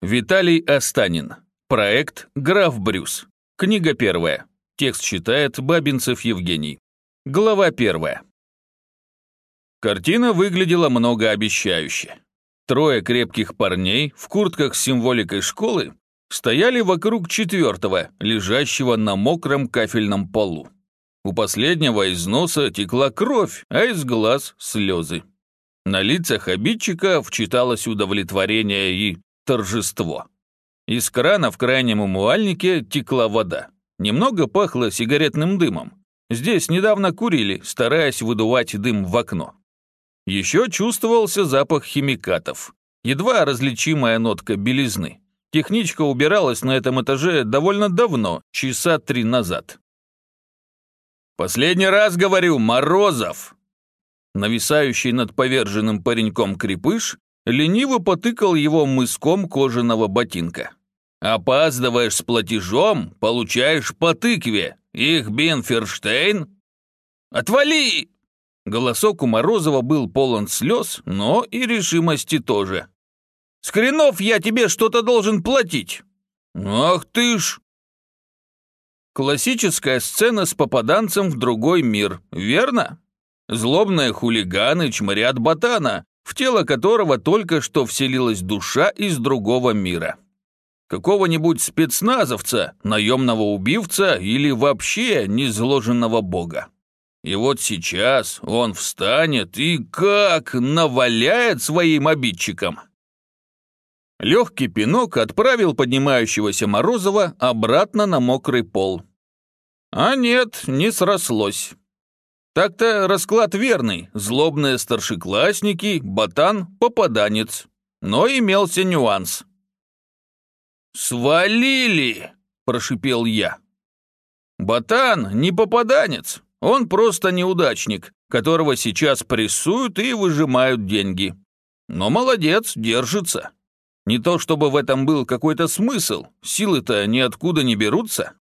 Виталий Останин. Проект «Граф Брюс». Книга первая. Текст читает Бабинцев Евгений. Глава первая. Картина выглядела многообещающе. Трое крепких парней в куртках с символикой школы стояли вокруг четвертого, лежащего на мокром кафельном полу. У последнего из носа текла кровь, а из глаз – слезы. На лицах обидчика вчиталось удовлетворение и торжество. Из крана в крайнем умывальнике текла вода. Немного пахло сигаретным дымом. Здесь недавно курили, стараясь выдувать дым в окно. Еще чувствовался запах химикатов. Едва различимая нотка белизны. Техничка убиралась на этом этаже довольно давно, часа три назад. «Последний раз говорю, Морозов!» Нависающий над поверженным пареньком крепыш лениво потыкал его мыском кожаного ботинка. «Опаздываешь с платежом, получаешь по тыкве. Их Бенферштейн?» «Отвали!» Голосок у Морозова был полон слез, но и решимости тоже. «Скринов, я тебе что-то должен платить!» «Ах ты ж!» Классическая сцена с попаданцем в другой мир, верно? Злобные хулиганы чморят ботана, в тело которого только что вселилась душа из другого мира. Какого-нибудь спецназовца, наемного убивца или вообще незложенного бога. И вот сейчас он встанет и как наваляет своим обидчикам. Легкий пинок отправил поднимающегося Морозова обратно на мокрый пол. А нет, не срослось. Так-то расклад верный. Злобные старшеклассники, ботан, попаданец. Но имелся нюанс. «Свалили!» – прошипел я. «Ботан не попаданец. Он просто неудачник, которого сейчас прессуют и выжимают деньги. Но молодец, держится. Не то чтобы в этом был какой-то смысл, силы-то ниоткуда не берутся.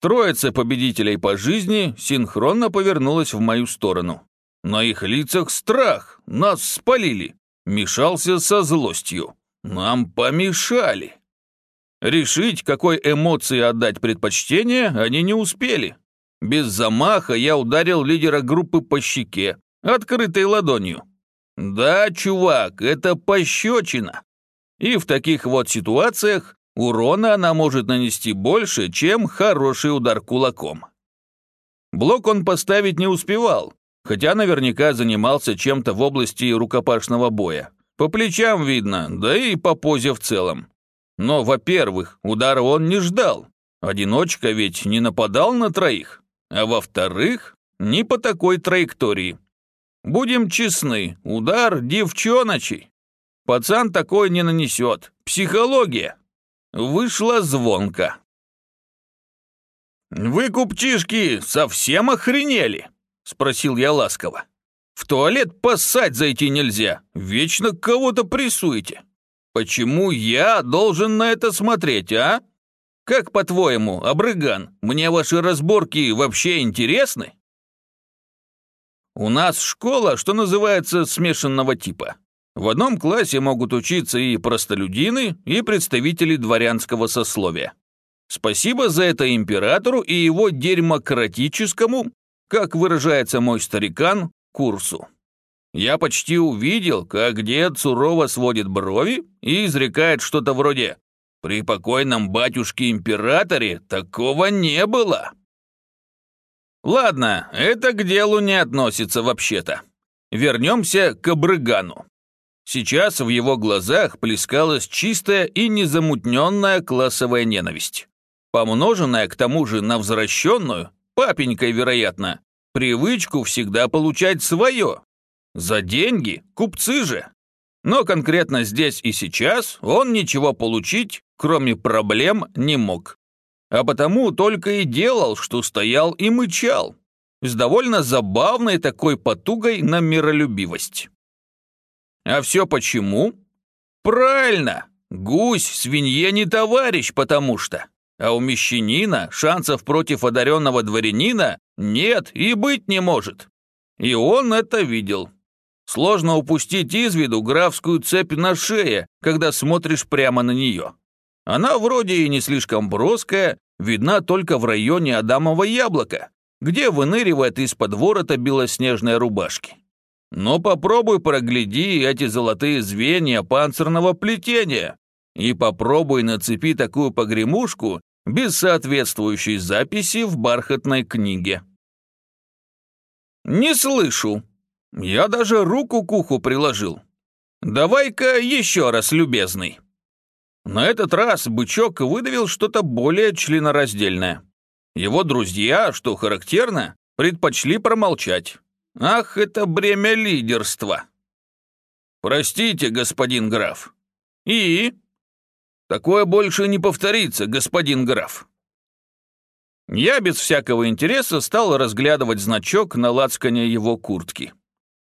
Троица победителей по жизни синхронно повернулась в мою сторону. На их лицах страх, нас спалили, мешался со злостью. Нам помешали. Решить, какой эмоции отдать предпочтение, они не успели. Без замаха я ударил лидера группы по щеке, открытой ладонью. Да, чувак, это пощечина. И в таких вот ситуациях Урона она может нанести больше, чем хороший удар кулаком. Блок он поставить не успевал, хотя наверняка занимался чем-то в области рукопашного боя. По плечам видно, да и по позе в целом. Но, во-первых, удара он не ждал. Одиночка ведь не нападал на троих. А во-вторых, не по такой траектории. Будем честны, удар девчоночий. Пацан такой не нанесет. Психология. Вышла звонко. «Вы, купчишки, совсем охренели?» — спросил я ласково. «В туалет поссать зайти нельзя, вечно кого-то прессуете. Почему я должен на это смотреть, а? Как, по-твоему, обрыган, мне ваши разборки вообще интересны?» У нас школа, что называется, смешанного типа. В одном классе могут учиться и простолюдины, и представители дворянского сословия. Спасибо за это императору и его дерьмократическому, как выражается мой старикан, курсу. Я почти увидел, как дед сурово сводит брови и изрекает что-то вроде «При покойном батюшке-императоре такого не было». Ладно, это к делу не относится вообще-то. Вернемся к Абрыгану. Сейчас в его глазах плескалась чистая и незамутненная классовая ненависть, помноженная к тому же на возвращенную, папенькой, вероятно, привычку всегда получать свое. За деньги, купцы же. Но конкретно здесь и сейчас он ничего получить, кроме проблем, не мог. А потому только и делал, что стоял и мычал, с довольно забавной такой потугой на миролюбивость. А все почему? Правильно, гусь свинье не товарищ, потому что. А у мещанина шансов против одаренного дворянина нет и быть не может. И он это видел. Сложно упустить из виду графскую цепь на шее, когда смотришь прямо на нее. Она вроде и не слишком броская, видна только в районе Адамова яблока, где выныривает из-под ворота белоснежной рубашки. Но попробуй прогляди эти золотые звенья панцирного плетения и попробуй нацепи такую погремушку без соответствующей записи в бархатной книге. «Не слышу», я даже руку к уху приложил. «Давай-ка еще раз, любезный». На этот раз бычок выдавил что-то более членораздельное. Его друзья, что характерно, предпочли промолчать. Ах, это бремя лидерства. Простите, господин граф. И? Такое больше не повторится, господин граф. Я без всякого интереса стал разглядывать значок на лацкане его куртки.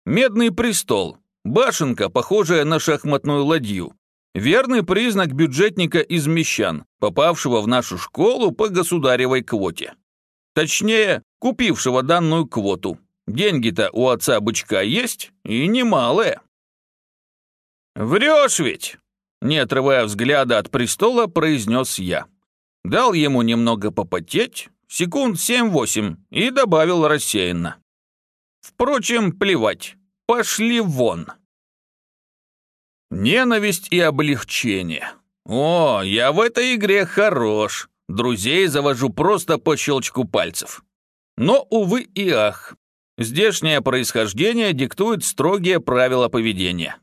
Медный престол, башенка, похожая на шахматную ладью. Верный признак бюджетника из мещан, попавшего в нашу школу по государевой квоте. Точнее, купившего данную квоту. Деньги-то у отца бычка есть, и немалые. «Врешь ведь!» Не отрывая взгляда от престола, произнес я. Дал ему немного попотеть, секунд семь-восемь, и добавил рассеянно. Впрочем, плевать. Пошли вон. Ненависть и облегчение. О, я в этой игре хорош. Друзей завожу просто по щелчку пальцев. Но, увы и ах, здешнее происхождение диктует строгие правила поведения.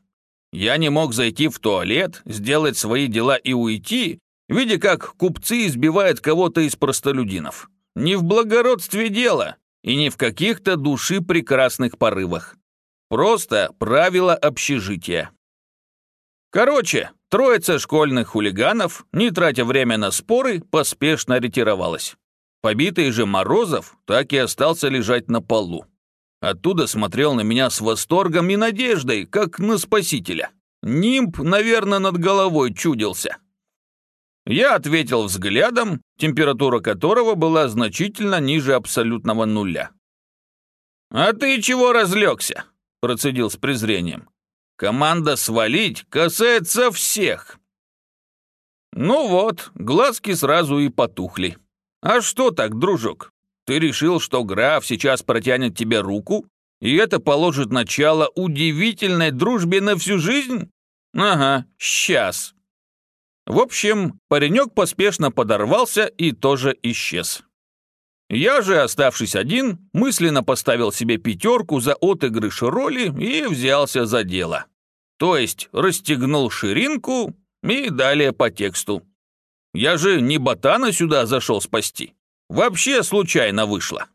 Я не мог зайти в туалет, сделать свои дела и уйти, видя, как купцы избивают кого-то из простолюдинов. Не в благородстве дело, и не в каких-то души прекрасных порывах. Просто правила общежития. Короче, троица школьных хулиганов, не тратя время на споры, поспешно ретировалась. Побитый же Морозов так и остался лежать на полу. Оттуда смотрел на меня с восторгом и надеждой, как на спасителя. Нимб, наверное, над головой чудился. Я ответил взглядом, температура которого была значительно ниже абсолютного нуля. «А ты чего разлегся?» – процедил с презрением. «Команда свалить касается всех». Ну вот, глазки сразу и потухли. А что так, дружок? Ты решил, что граф сейчас протянет тебе руку, и это положит начало удивительной дружбе на всю жизнь? Ага, сейчас. В общем, паренек поспешно подорвался и тоже исчез. Я же, оставшись один, мысленно поставил себе пятерку за отыгрыш роли и взялся за дело. То есть расстегнул ширинку и далее по тексту. Я же не ботана сюда зашел спасти. Вообще случайно вышло.